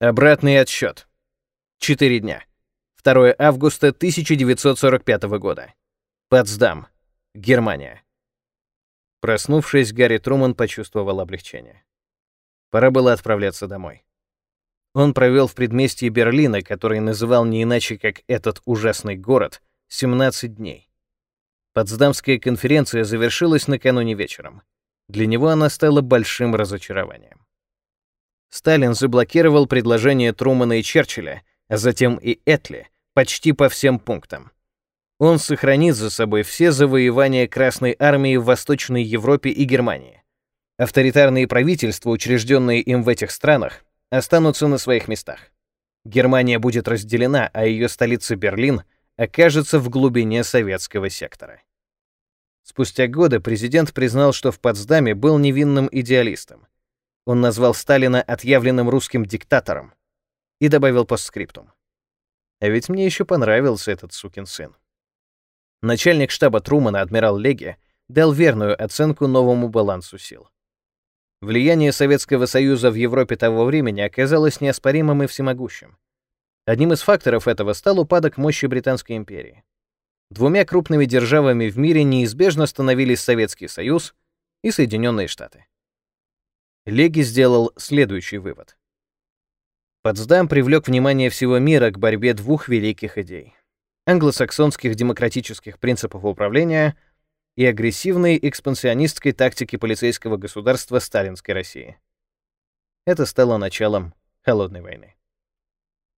Обратный отсчет. Четыре дня. 2 августа 1945 года. Потсдам, Германия. Проснувшись, Гарри Труман почувствовал облегчение. Пора было отправляться домой. Он провел в предместье Берлина, который называл не иначе, как этот ужасный город, 17 дней. Потсдамская конференция завершилась накануне вечером. Для него она стала большим разочарованием. Сталин заблокировал предложение Трумана и Черчилля, а затем и Этли, почти по всем пунктам. Он сохранит за собой все завоевания Красной Армии в Восточной Европе и Германии. Авторитарные правительства, учрежденные им в этих странах, останутся на своих местах. Германия будет разделена, а ее столица Берлин окажется в глубине советского сектора. Спустя годы президент признал, что в Потсдаме был невинным идеалистом. Он назвал Сталина отъявленным русским диктатором и добавил постскриптум. А ведь мне еще понравился этот сукин сын. Начальник штаба Трумана, адмирал Леги, дал верную оценку новому балансу сил. Влияние Советского Союза в Европе того времени оказалось неоспоримым и всемогущим. Одним из факторов этого стал упадок мощи Британской империи. Двумя крупными державами в мире неизбежно становились Советский Союз и Соединенные Штаты. Леги сделал следующий вывод. Потсдам привлек внимание всего мира к борьбе двух великих идей — англосаксонских демократических принципов управления и агрессивной экспансионистской тактики полицейского государства сталинской России. Это стало началом Холодной войны.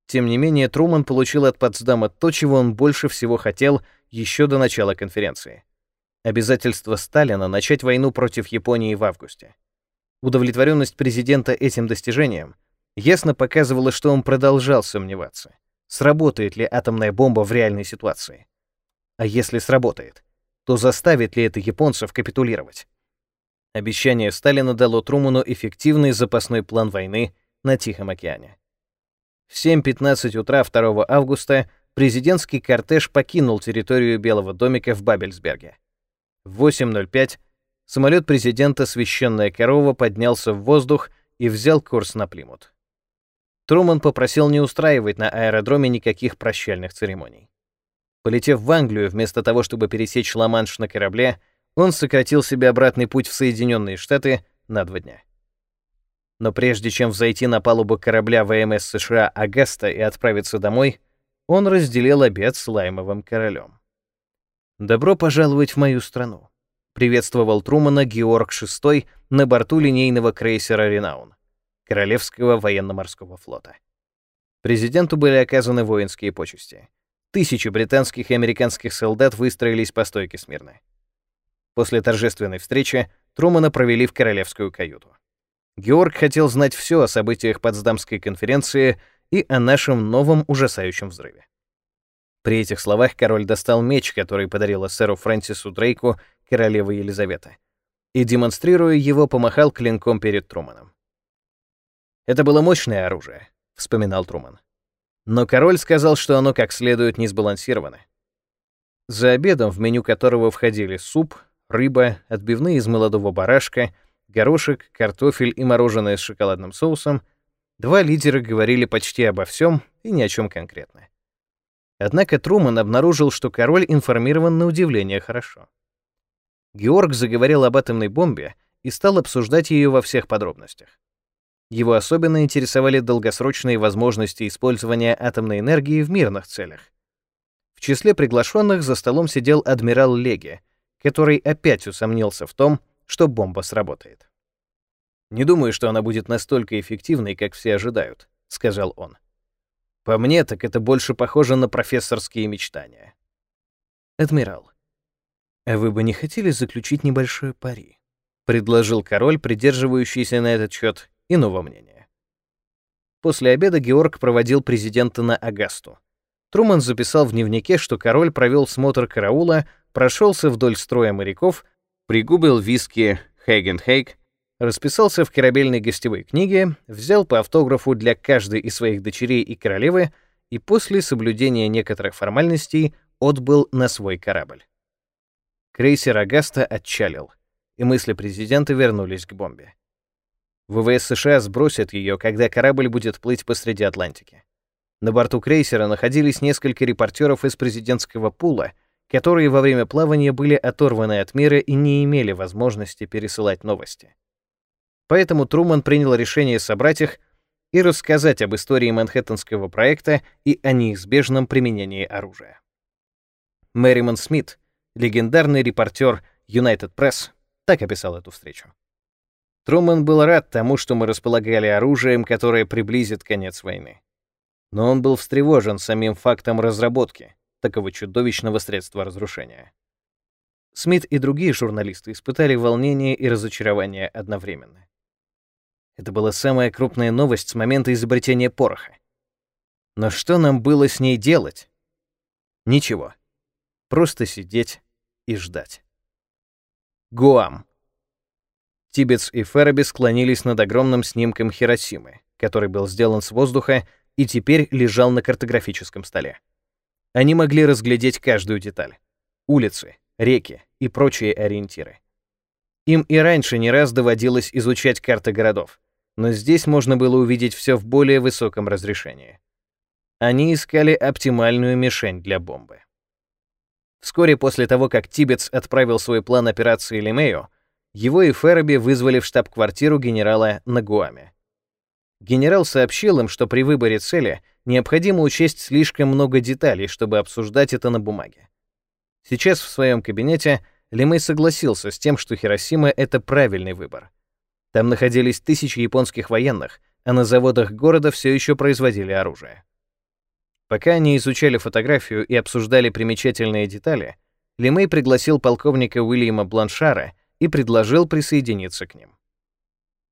Тем не менее, Труман получил от Потсдама то, чего он больше всего хотел еще до начала конференции. Обязательство Сталина начать войну против Японии в августе. Удовлетворенность президента этим достижением ясно показывала, что он продолжал сомневаться, сработает ли атомная бомба в реальной ситуации. А если сработает, то заставит ли это японцев капитулировать? Обещание Сталина дало Труману эффективный запасной план войны на Тихом океане. В 7.15 утра 2 августа президентский кортеж покинул территорию Белого домика в Бабельсберге. В 8.05 самолет президента «Священная корова» поднялся в воздух и взял курс на Плимут. Труман попросил не устраивать на аэродроме никаких прощальных церемоний. Полетев в Англию, вместо того, чтобы пересечь Ла-Манш на корабле, он сократил себе обратный путь в Соединенные Штаты на два дня. Но прежде чем взойти на палубу корабля ВМС США «Агаста» и отправиться домой, он разделил обед с Лаймовым королем. «Добро пожаловать в мою страну», — приветствовал Трумана Георг VI на борту линейного крейсера «Ренаун» Королевского военно-морского флота. Президенту были оказаны воинские почести. Тысячи британских и американских солдат выстроились по стойке смирно. После торжественной встречи Трумана провели в королевскую каюту. Георг хотел знать все о событиях Потсдамской конференции и о нашем новом ужасающем взрыве. При этих словах король достал меч, который подарила сэру Фрэнсису Дрейку королева Елизавета, и, демонстрируя его, помахал клинком перед Труманом. «Это было мощное оружие», — вспоминал Труман. Но король сказал, что оно как следует не сбалансировано. За обедом, в меню которого входили суп, рыба, отбивные из молодого барашка — горошек, картофель и мороженое с шоколадным соусом, два лидера говорили почти обо всем и ни о чем конкретно. Однако Труман обнаружил, что король информирован на удивление хорошо. Георг заговорил об атомной бомбе и стал обсуждать ее во всех подробностях. Его особенно интересовали долгосрочные возможности использования атомной энергии в мирных целях. В числе приглашенных за столом сидел адмирал Леги, который опять усомнился в том, что бомба сработает. «Не думаю, что она будет настолько эффективной, как все ожидают», — сказал он. «По мне, так это больше похоже на профессорские мечтания». «Адмирал, вы бы не хотели заключить небольшое пари?» — предложил король, придерживающийся на этот счет иного мнения. После обеда Георг проводил президента на Агасту. Труман записал в дневнике, что король провел смотр караула, прошелся вдоль строя моряков, пригубил виски Хейген-Хейг, расписался в корабельной гостевой книге, взял по автографу для каждой из своих дочерей и королевы и после соблюдения некоторых формальностей отбыл на свой корабль. Крейсер Агаста отчалил, и мысли президента вернулись к бомбе. ВВС США сбросят ее, когда корабль будет плыть посреди Атлантики. На борту крейсера находились несколько репортеров из президентского пула, которые во время плавания были оторваны от мира и не имели возможности пересылать новости. Поэтому Труман принял решение собрать их и рассказать об истории Манхэттенского проекта и о неизбежном применении оружия. Мэриман Смит, легендарный репортер United Press, так описал эту встречу. Труман был рад тому, что мы располагали оружием, которое приблизит конец войны. Но он был встревожен самим фактом разработки такого чудовищного средства разрушения. Смит и другие журналисты испытали волнение и разочарование одновременно. Это была самая крупная новость с момента изобретения пороха. Но что нам было с ней делать? Ничего. Просто сидеть и ждать. Гуам. Тибетс и Ферроби склонились над огромным снимком Хиросимы, который был сделан с воздуха и теперь лежал на картографическом столе. Они могли разглядеть каждую деталь — улицы, реки и прочие ориентиры. Им и раньше не раз доводилось изучать карты городов, но здесь можно было увидеть все в более высоком разрешении. Они искали оптимальную мишень для бомбы. Вскоре после того, как Тибетс отправил свой план операции Лемею, его и Ферроби вызвали в штаб-квартиру генерала на Гуаме. Генерал сообщил им, что при выборе цели необходимо учесть слишком много деталей, чтобы обсуждать это на бумаге. Сейчас в своем кабинете Лемей согласился с тем, что Хиросима — это правильный выбор. Там находились тысячи японских военных, а на заводах города все еще производили оружие. Пока они изучали фотографию и обсуждали примечательные детали, Лемей пригласил полковника Уильяма Бланшара — и предложил присоединиться к ним.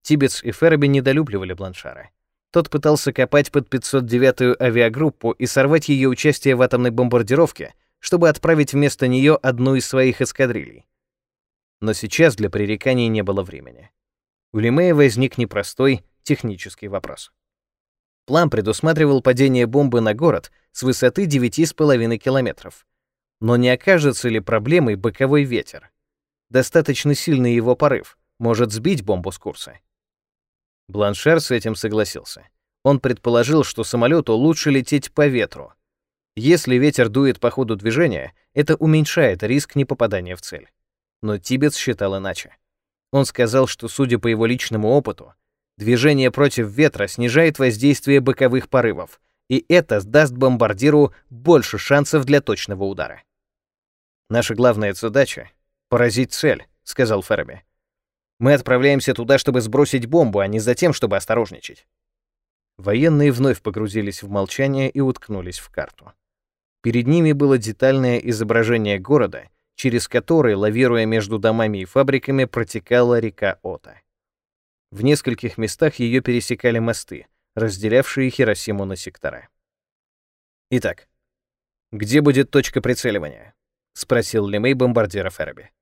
Тибетс и Ферби недолюбливали Бланшара. Тот пытался копать под 509-ю авиагруппу и сорвать ее участие в атомной бомбардировке, чтобы отправить вместо нее одну из своих эскадрилей. Но сейчас для пререканий не было времени. У Лемея возник непростой технический вопрос. План предусматривал падение бомбы на город с высоты 9,5 километров. Но не окажется ли проблемой боковой ветер? достаточно сильный его порыв, может сбить бомбу с курса. Бланшер с этим согласился. Он предположил, что самолету лучше лететь по ветру. Если ветер дует по ходу движения, это уменьшает риск непопадания в цель. Но Тибет считал иначе. Он сказал, что, судя по его личному опыту, движение против ветра снижает воздействие боковых порывов, и это даст бомбардиру больше шансов для точного удара. Наша главная задача «Поразить цель», — сказал Ферби. «Мы отправляемся туда, чтобы сбросить бомбу, а не за тем, чтобы осторожничать». Военные вновь погрузились в молчание и уткнулись в карту. Перед ними было детальное изображение города, через который, лавируя между домами и фабриками, протекала река Ота. В нескольких местах ее пересекали мосты, разделявшие Хиросиму на сектора. «Итак, где будет точка прицеливания?» — спросил Лемей бомбардира Ферби.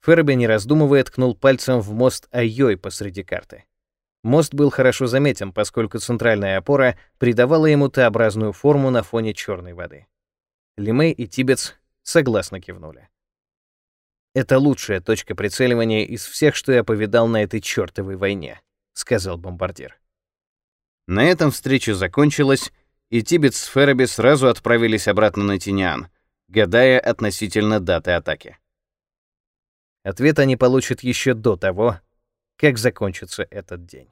Ферби, не раздумывая, ткнул пальцем в мост Айой посреди карты. Мост был хорошо заметен, поскольку центральная опора придавала ему Т-образную форму на фоне черной воды. Лимей и Тибетс согласно кивнули. «Это лучшая точка прицеливания из всех, что я повидал на этой чертовой войне», — сказал бомбардир. На этом встреча закончилась, и Тибетс с Ферби сразу отправились обратно на Тиниан, гадая относительно даты атаки. Ответ они получат еще до того, как закончится этот день.